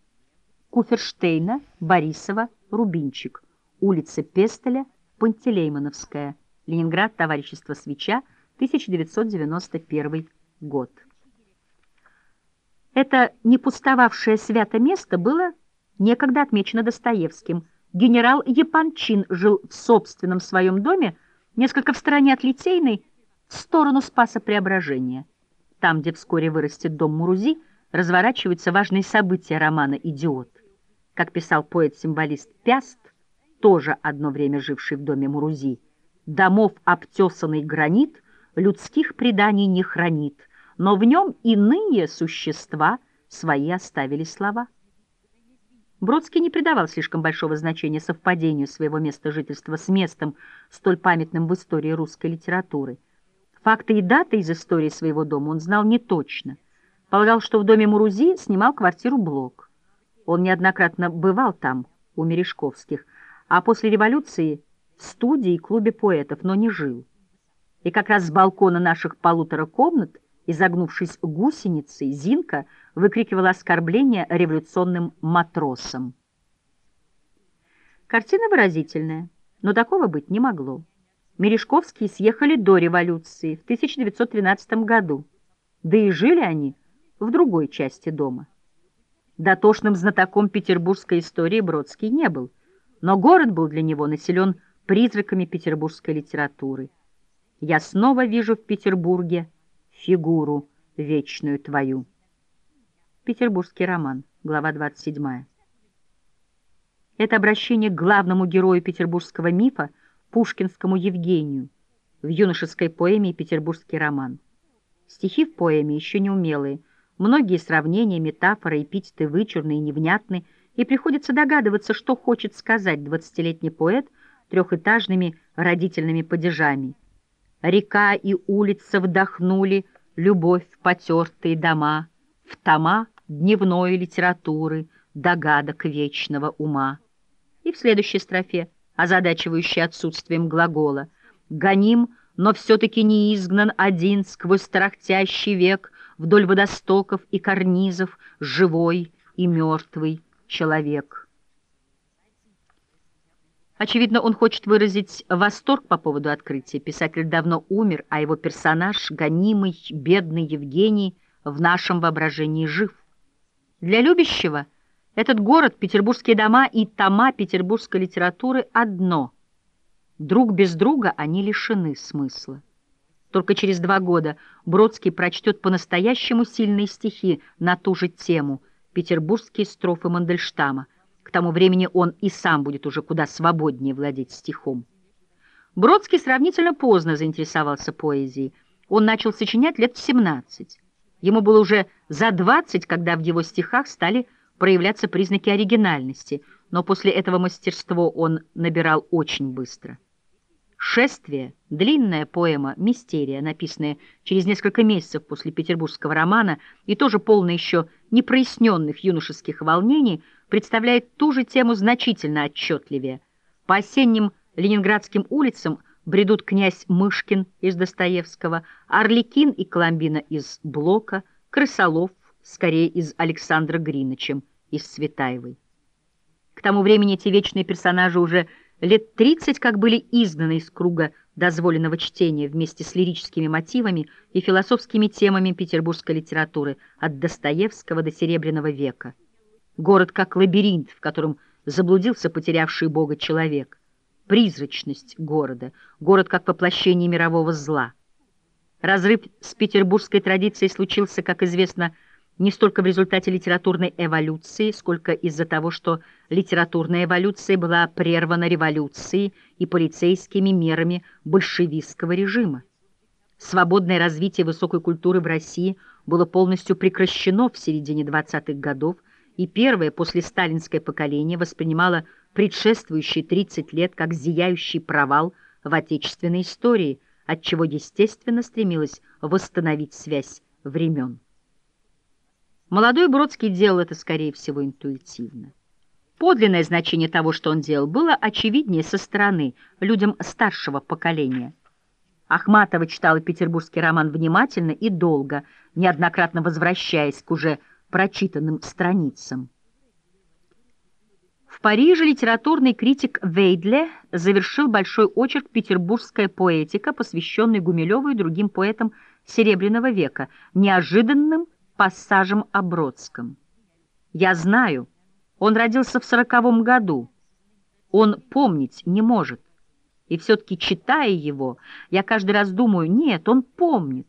Куферштейна, Борисова, Рубинчик, улица Пестеля, Пантелеймоновская, Ленинград, Товарищество Свеча, 1991 год. Это не пустовавшее свято место было некогда отмечено Достоевским. Генерал Япончин жил в собственном своем доме, несколько в стороне от Литейной, в сторону Спаса Преображения. Там, где вскоре вырастет дом Мурузи, разворачиваются важные события романа «Идиот». Как писал поэт-символист Пяст, тоже одно время живший в доме Мурузи, «Домов обтесанный гранит людских преданий не хранит, но в нем иные существа свои оставили слова». Бродский не придавал слишком большого значения совпадению своего места жительства с местом, столь памятным в истории русской литературы. Факты и даты из истории своего дома он знал не точно. Полагал, что в доме Мурузи снимал квартиру Блок. Он неоднократно бывал там, у Мережковских, а после революции в студии и клубе поэтов, но не жил. И как раз с балкона наших полутора комнат, изогнувшись гусеницей, Зинка выкрикивала оскорбления революционным матросам. Картина выразительная, но такого быть не могло. Мережковские съехали до революции в 1913 году, да и жили они в другой части дома. Дотошным знатоком петербургской истории Бродский не был, но город был для него населен призраками петербургской литературы. «Я снова вижу в Петербурге фигуру вечную твою». Петербургский роман, глава 27. Это обращение к главному герою петербургского мифа, пушкинскому Евгению, в юношеской поэме «Петербургский роман». Стихи в поэме еще неумелые, Многие сравнения, метафоры, эпитеты вычурны и невнятны, и приходится догадываться, что хочет сказать двадцатилетний поэт трехэтажными родительными падежами. Река и улица вдохнули любовь в потертые дома, в тома дневной литературы, догадок вечного ума. И в следующей строфе, озадачивающей отсутствием глагола, «Гоним, но все-таки не изгнан один сквозь тарахтящий век вдоль водостоков и карнизов живой и мертвый человек». Очевидно, он хочет выразить восторг по поводу открытия. Писатель давно умер, а его персонаж, гонимый, бедный Евгений, в нашем воображении жив. Для любящего этот город, петербургские дома и тома петербургской литературы одно. Друг без друга они лишены смысла. Только через два года Бродский прочтет по-настоящему сильные стихи на ту же тему «Петербургские строфы Мандельштама», к тому времени он и сам будет уже куда свободнее владеть стихом. Бродский сравнительно поздно заинтересовался поэзией. Он начал сочинять лет в 17. Ему было уже за 20, когда в его стихах стали проявляться признаки оригинальности, но после этого мастерство он набирал очень быстро. «Шествие» — длинная поэма «Мистерия», написанная через несколько месяцев после петербургского романа и тоже полная еще непроясненных юношеских волнений, представляет ту же тему значительно отчетливее. По осенним ленинградским улицам бредут князь Мышкин из Достоевского, Орликин и Коломбина из Блока, Крысолов скорее из Александра Грина, чем из Цветаевой. К тому времени эти вечные персонажи уже лет 30 как были изгнаны из круга дозволенного чтения вместе с лирическими мотивами и философскими темами петербургской литературы от Достоевского до Серебряного века. Город как лабиринт, в котором заблудился потерявший Бога человек. Призрачность города, город как воплощение мирового зла. Разрыв с петербургской традицией случился, как известно, не столько в результате литературной эволюции, сколько из-за того, что литературная эволюция была прервана революцией и полицейскими мерами большевистского режима. Свободное развитие высокой культуры в России было полностью прекращено в середине 20-х годов, и первое после сталинское поколение воспринимало предшествующие 30 лет как зияющий провал в отечественной истории, от чего естественно стремилось восстановить связь времен. Молодой Бродский делал это, скорее всего, интуитивно. Подлинное значение того, что он делал, было очевиднее со стороны, людям старшего поколения. Ахматова читала петербургский роман внимательно и долго, неоднократно возвращаясь к уже прочитанным страницам. В Париже литературный критик Вейдле завершил большой очерк «Петербургская поэтика», посвященный Гумилеву и другим поэтам Серебряного века, неожиданным пассажем о. Я знаю, он родился в сороковом году. Он помнить не может. И все-таки, читая его, я каждый раз думаю, нет, он помнит.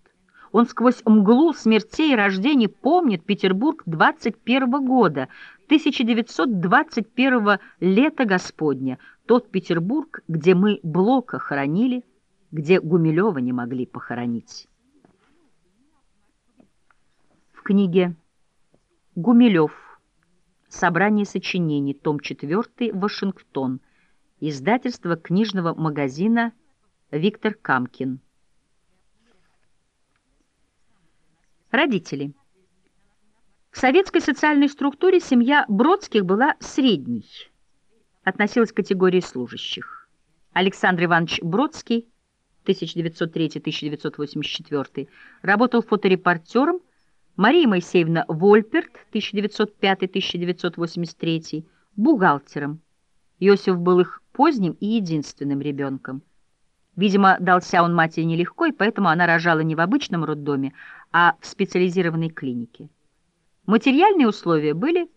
Он сквозь мглу смертей и рождений помнит Петербург 21 года, 1921 лета Господня, тот Петербург, где мы Блока хоронили, где Гумилева не могли похоронить книге Гумилев. Собрание сочинений. Том 4. Вашингтон. Издательство книжного магазина Виктор Камкин. Родители. В советской социальной структуре семья Бродских была средней. Относилась к категории служащих. Александр Иванович Бродский, 1903-1984, работал фоторепортером, Мария Моисеевна Вольперт, 1905-1983, бухгалтером. Иосиф был их поздним и единственным ребенком. Видимо, дался он матери нелегко, и поэтому она рожала не в обычном роддоме, а в специализированной клинике. Материальные условия были,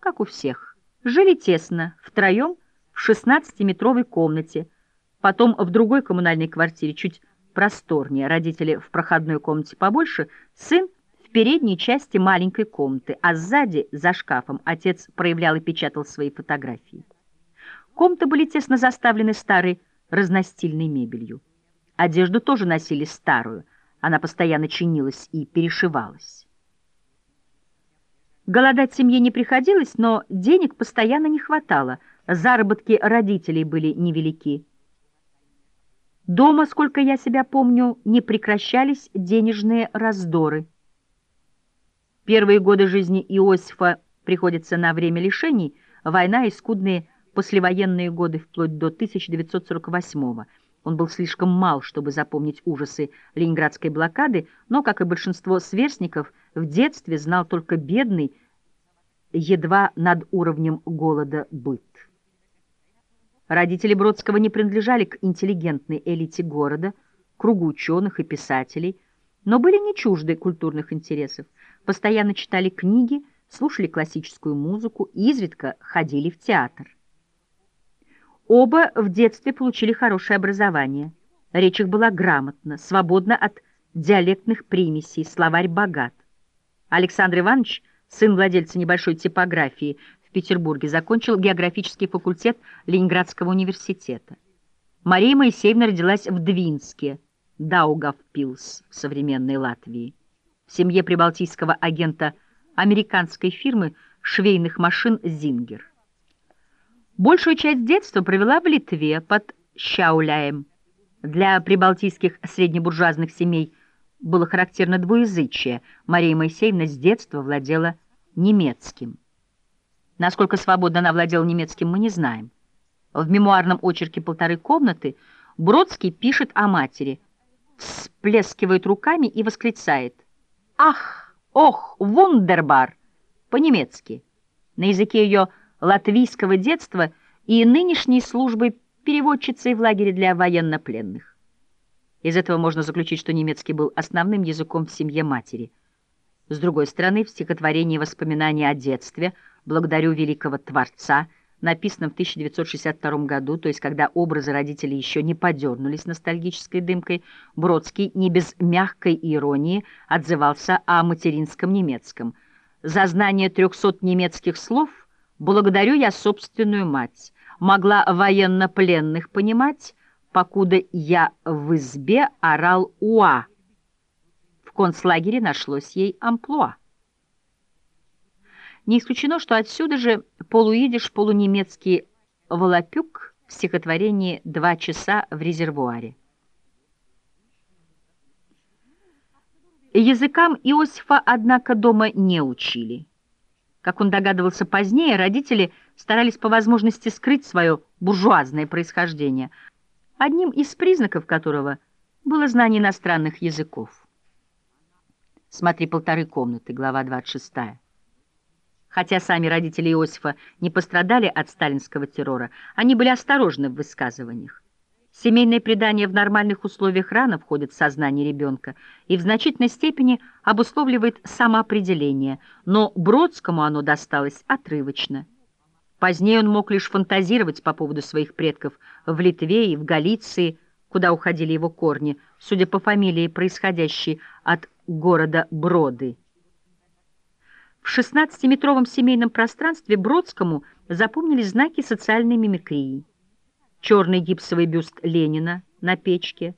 как у всех. Жили тесно, втроем, в 16-метровой комнате, потом в другой коммунальной квартире, чуть просторнее, родители в проходной комнате побольше, сын в передней части маленькой комнаты, а сзади, за шкафом, отец проявлял и печатал свои фотографии. Комнаты были тесно заставлены старой разностильной мебелью. Одежду тоже носили старую, она постоянно чинилась и перешивалась. Голодать семье не приходилось, но денег постоянно не хватало, заработки родителей были невелики. Дома, сколько я себя помню, не прекращались денежные раздоры. Первые годы жизни Иосифа приходятся на время лишений, война и скудные послевоенные годы вплоть до 1948 года. Он был слишком мал, чтобы запомнить ужасы ленинградской блокады, но, как и большинство сверстников, в детстве знал только бедный, едва над уровнем голода быт. Родители Бродского не принадлежали к интеллигентной элите города, кругу ученых и писателей, но были не чужды культурных интересов, постоянно читали книги, слушали классическую музыку и изредка ходили в театр. Оба в детстве получили хорошее образование. Речь их была грамотна, свободна от диалектных примесей, словарь богат. Александр Иванович, сын владельца небольшой типографии, в Петербурге, закончил географический факультет Ленинградского университета. Мария Моисеевна родилась в Двинске, Даугавпилс в современной Латвии, в семье прибалтийского агента американской фирмы швейных машин «Зингер». Большую часть детства провела в Литве под Щауляем. Для прибалтийских среднебуржуазных семей было характерно двуязычие. Мария Моисеевна с детства владела немецким. Насколько свободно она владела немецким, мы не знаем. В мемуарном очерке «Полторы комнаты» Бродский пишет о матери, всплескивает руками и восклицает «Ах, ох, вундербар!» по-немецки. На языке ее латвийского детства и нынешней службы переводчицей в лагере для военнопленных. Из этого можно заключить, что немецкий был основным языком в семье матери. С другой стороны, в стихотворении «Воспоминания о детстве» благодарю великого Творца, написанном в 1962 году, то есть когда образы родителей еще не подернулись ностальгической дымкой, Бродский не без мягкой иронии отзывался о материнском немецком. За знание трехсот немецких слов благодарю я собственную мать, могла военнопленных понимать, покуда я в избе орал «Уа». В концлагере нашлось ей амплуа. Не исключено, что отсюда же полуидиш, полунемецкий волопюк в стихотворении «Два часа в резервуаре». Языкам Иосифа, однако, дома не учили. Как он догадывался позднее, родители старались по возможности скрыть свое буржуазное происхождение, одним из признаков которого было знание иностранных языков. Смотри «Полторы комнаты», глава 26. Хотя сами родители Иосифа не пострадали от сталинского террора, они были осторожны в высказываниях. Семейное предание в нормальных условиях рано входит в сознание ребенка и в значительной степени обусловливает самоопределение, но Бродскому оно досталось отрывочно. Позднее он мог лишь фантазировать по поводу своих предков в Литве и в Галиции, куда уходили его корни, судя по фамилии, происходящей от города Броды. В 16-метровом семейном пространстве Бродскому запомнились знаки социальной мимикрии. Черный гипсовый бюст Ленина на печке,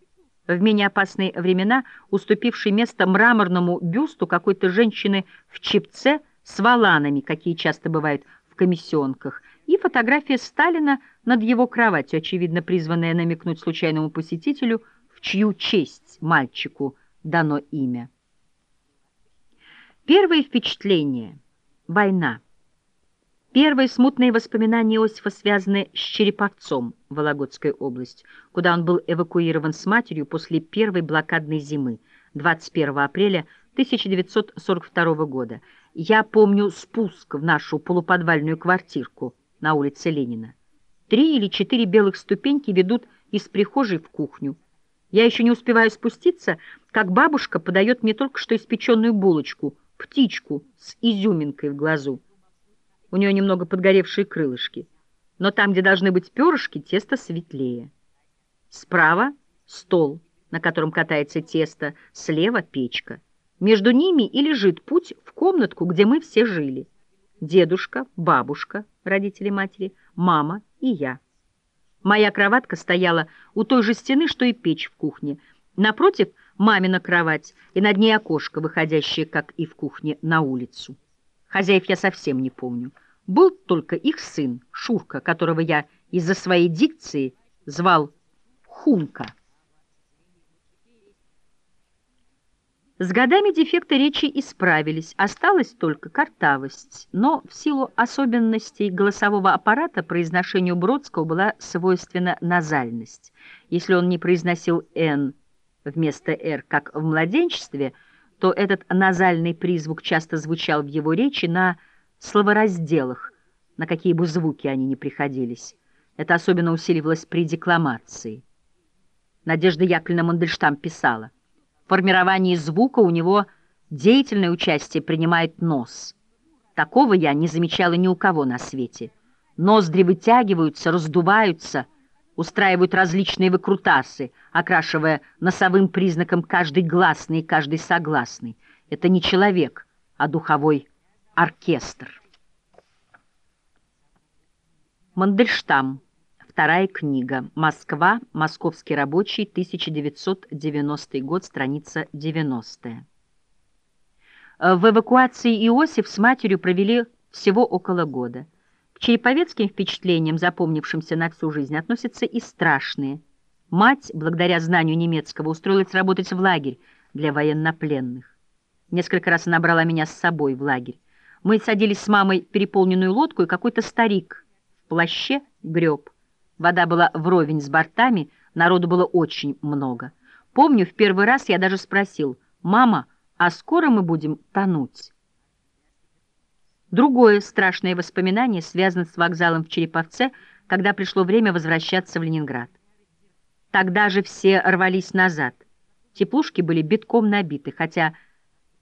в менее опасные времена уступивший место мраморному бюсту какой-то женщины в чипце с валанами, какие часто бывают в комиссионках, и фотография Сталина над его кроватью, очевидно призванная намекнуть случайному посетителю, в чью честь мальчику дано имя. Первое впечатление — война. Первые смутные воспоминания Иосифа связаны с Череповцом, Вологодская область, куда он был эвакуирован с матерью после первой блокадной зимы, 21 апреля 1942 года. Я помню спуск в нашу полуподвальную квартирку на улице Ленина. Три или четыре белых ступеньки ведут из прихожей в кухню. Я еще не успеваю спуститься, как бабушка подает мне только что испеченную булочку — птичку с изюминкой в глазу. У нее немного подгоревшие крылышки, но там, где должны быть перышки, тесто светлее. Справа — стол, на котором катается тесто, слева — печка. Между ними и лежит путь в комнатку, где мы все жили. Дедушка, бабушка, родители матери, мама и я. Моя кроватка стояла у той же стены, что и печь в кухне. Напротив — мамина кровать, и над ней окошко, выходящее, как и в кухне, на улицу. Хозяев я совсем не помню. Был только их сын, Шурка, которого я из-за своей дикции звал Хунка. С годами дефекты речи исправились, осталась только картавость, но в силу особенностей голосового аппарата произношению Бродского была свойственна назальность. Если он не произносил «н» вместо «р», как в младенчестве, то этот назальный призвук часто звучал в его речи на словоразделах, на какие бы звуки они ни приходились. Это особенно усиливалось при декламации. Надежда Яковлевна Мандельштам писала — в формировании звука у него деятельное участие принимает нос. Такого я не замечала ни у кого на свете. Ноздри вытягиваются, раздуваются, устраивают различные выкрутасы, окрашивая носовым признаком каждый гласный и каждый согласный. Это не человек, а духовой оркестр. Мандельштам. Вторая книга. Москва. Московский рабочий. 1990 год. Страница 90. В эвакуации Иосиф с матерью провели всего около года. К череповецким впечатлениям, запомнившимся на всю жизнь, относятся и страшные. Мать, благодаря знанию немецкого, устроилась работать в лагерь для военнопленных. Несколько раз она брала меня с собой в лагерь. Мы садились с мамой в переполненную лодку, и какой-то старик в плаще греб. Вода была вровень с бортами, народу было очень много. Помню, в первый раз я даже спросил, «Мама, а скоро мы будем тонуть?» Другое страшное воспоминание связано с вокзалом в Череповце, когда пришло время возвращаться в Ленинград. Тогда же все рвались назад. Теплушки были битком набиты, хотя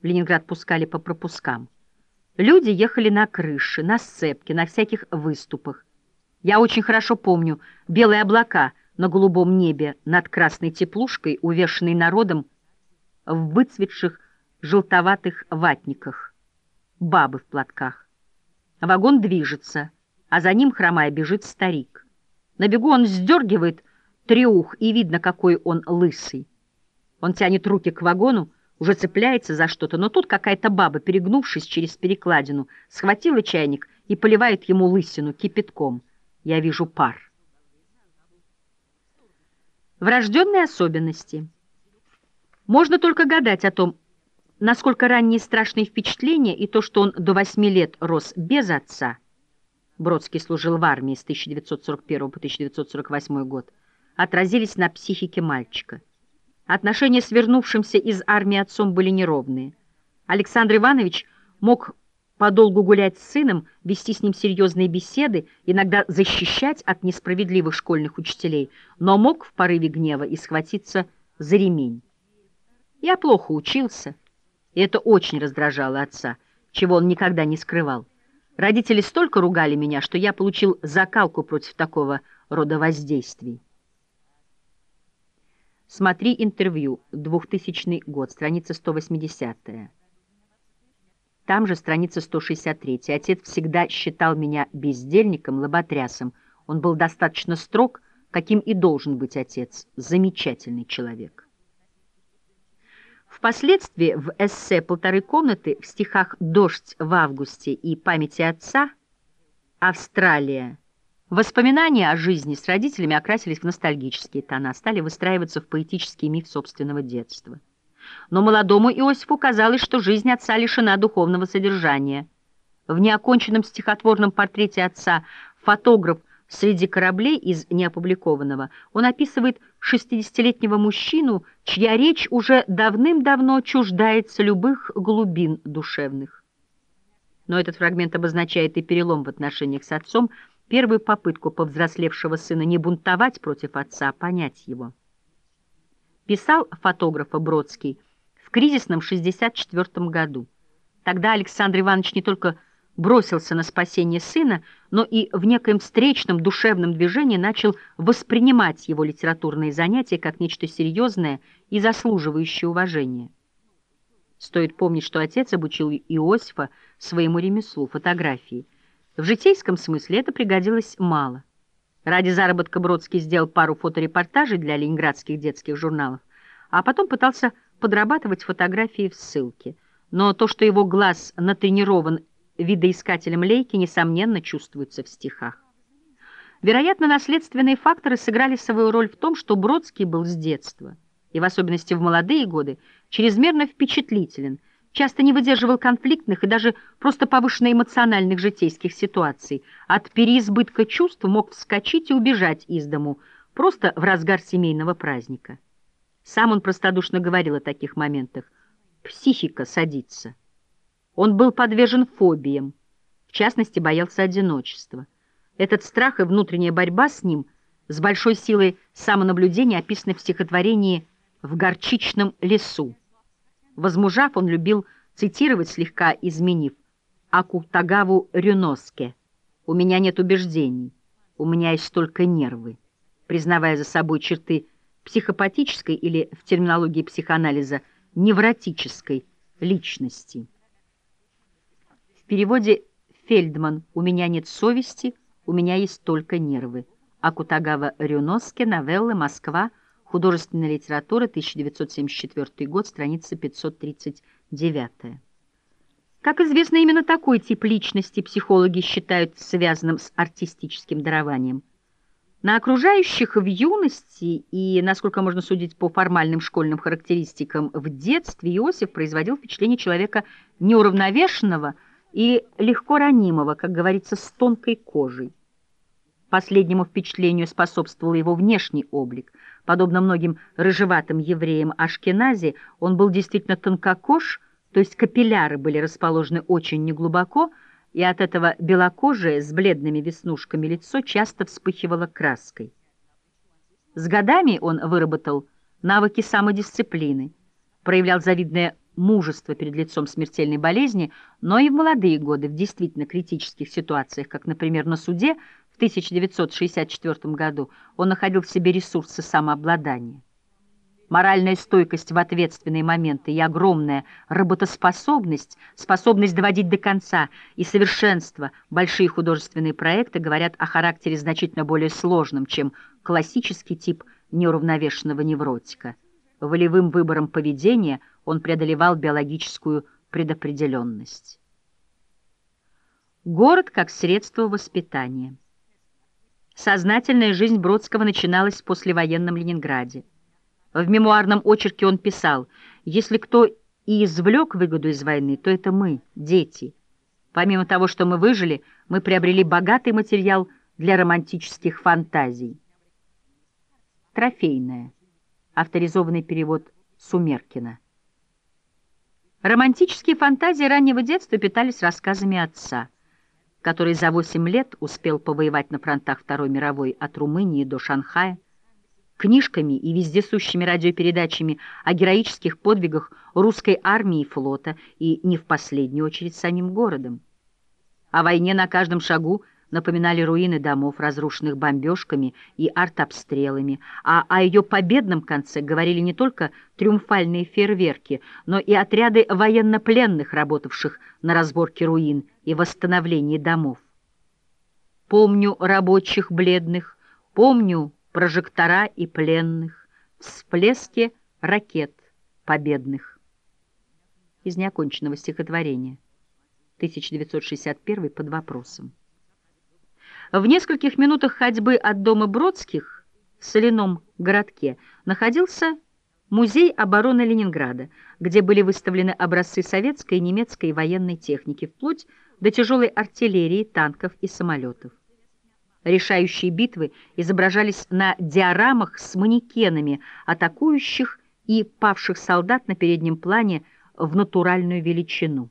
в Ленинград пускали по пропускам. Люди ехали на крыше, на сцепке, на всяких выступах. Я очень хорошо помню белые облака на голубом небе над красной теплушкой, увешанной народом в выцветших желтоватых ватниках, бабы в платках. Вагон движется, а за ним, хромая, бежит старик. На бегу он сдергивает треух, и видно, какой он лысый. Он тянет руки к вагону, уже цепляется за что-то, но тут какая-то баба, перегнувшись через перекладину, схватила чайник и поливает ему лысину кипятком — я вижу пар. Врожденные особенности. Можно только гадать о том, насколько ранние страшные впечатления и то, что он до восьми лет рос без отца, Бродский служил в армии с 1941 по 1948 год, отразились на психике мальчика. Отношения с вернувшимся из армии отцом были неровные. Александр Иванович мог подолгу гулять с сыном, вести с ним серьезные беседы, иногда защищать от несправедливых школьных учителей, но мог в порыве гнева и схватиться за ремень. Я плохо учился, и это очень раздражало отца, чего он никогда не скрывал. Родители столько ругали меня, что я получил закалку против такого рода воздействий. Смотри интервью, 2000 год, страница 180 -я. Там же страница 163. Отец всегда считал меня бездельником, лоботрясом. Он был достаточно строг, каким и должен быть отец. Замечательный человек. Впоследствии в эссе «Полторы комнаты» в стихах «Дождь в августе» и «Памяти отца» Австралия. Воспоминания о жизни с родителями окрасились в ностальгические тона, стали выстраиваться в поэтический миф собственного детства но молодому Иосифу казалось, что жизнь отца лишена духовного содержания. В неоконченном стихотворном портрете отца фотограф среди кораблей из неопубликованного он описывает 60-летнего мужчину, чья речь уже давным-давно чуждается любых глубин душевных. Но этот фрагмент обозначает и перелом в отношениях с отцом, первую попытку повзрослевшего сына не бунтовать против отца, а понять его писал фотографа Бродский в кризисном 64 году. Тогда Александр Иванович не только бросился на спасение сына, но и в некоем встречном душевном движении начал воспринимать его литературные занятия как нечто серьезное и заслуживающее уважения. Стоит помнить, что отец обучил Иосифа своему ремеслу, фотографии. В житейском смысле это пригодилось мало. Ради заработка Бродский сделал пару фоторепортажей для ленинградских детских журналов, а потом пытался подрабатывать фотографии в ссылке. Но то, что его глаз натренирован видоискателем Лейки, несомненно, чувствуется в стихах. Вероятно, наследственные факторы сыграли свою роль в том, что Бродский был с детства, и в особенности в молодые годы, чрезмерно впечатлителен, часто не выдерживал конфликтных и даже просто повышенно эмоциональных житейских ситуаций. От переизбытка чувств мог вскочить и убежать из дому, просто в разгар семейного праздника. Сам он простодушно говорил о таких моментах. «Психика садится». Он был подвержен фобиям, в частности, боялся одиночества. Этот страх и внутренняя борьба с ним с большой силой самонаблюдения описаны в стихотворении «В горчичном лесу». Возмужав, он любил цитировать, слегка изменив, Акутагаву Рюноске «У меня нет убеждений, у меня есть только нервы», признавая за собой черты психопатической или, в терминологии психоанализа, невротической личности. Переводе «Фельдман. У меня нет совести, у меня есть только нервы». Акутагава Рюноске, новеллы, Москва, художественная литература, 1974 год, страница 539. Как известно, именно такой тип личности психологи считают связанным с артистическим дарованием. На окружающих в юности и, насколько можно судить по формальным школьным характеристикам, в детстве Иосиф производил впечатление человека неуравновешенного и легко ранимого, как говорится, с тонкой кожей. Последнему впечатлению способствовал его внешний облик. Подобно многим рыжеватым евреям Ашкенази, он был действительно тонкокож, то есть капилляры были расположены очень неглубоко, и от этого белокожее с бледными веснушками лицо часто вспыхивало краской. С годами он выработал навыки самодисциплины, проявлял завидное мужество перед лицом смертельной болезни, но и в молодые годы, в действительно критических ситуациях, как, например, на суде в 1964 году, он находил в себе ресурсы самообладания. Моральная стойкость в ответственные моменты и огромная работоспособность, способность доводить до конца и совершенство большие художественные проекты говорят о характере значительно более сложном, чем классический тип неуравновешенного невротика. Волевым выбором поведения он преодолевал биологическую предопределенность. Город как средство воспитания. Сознательная жизнь Бродского начиналась в послевоенном Ленинграде. В мемуарном очерке он писал, «Если кто и извлек выгоду из войны, то это мы, дети. Помимо того, что мы выжили, мы приобрели богатый материал для романтических фантазий». Трофейная. Авторизованный перевод Сумеркина. Романтические фантазии раннего детства питались рассказами отца, который за 8 лет успел повоевать на фронтах Второй мировой от Румынии до Шанхая, книжками и вездесущими радиопередачами о героических подвигах русской армии и флота и, не в последнюю очередь, самим городом. О войне на каждом шагу напоминали руины домов, разрушенных бомбежками и артобстрелами, а о ее победном конце говорили не только триумфальные фейерверки, но и отряды военнопленных, работавших на разборке руин и восстановлении домов. Помню рабочих бледных, помню прожектора и пленных, всплески ракет победных. Из неоконченного стихотворения. 1961 под вопросом. В нескольких минутах ходьбы от дома Бродских в соляном городке находился музей обороны Ленинграда, где были выставлены образцы советской и немецкой военной техники, вплоть до тяжелой артиллерии, танков и самолетов. Решающие битвы изображались на диорамах с манекенами, атакующих и павших солдат на переднем плане в натуральную величину.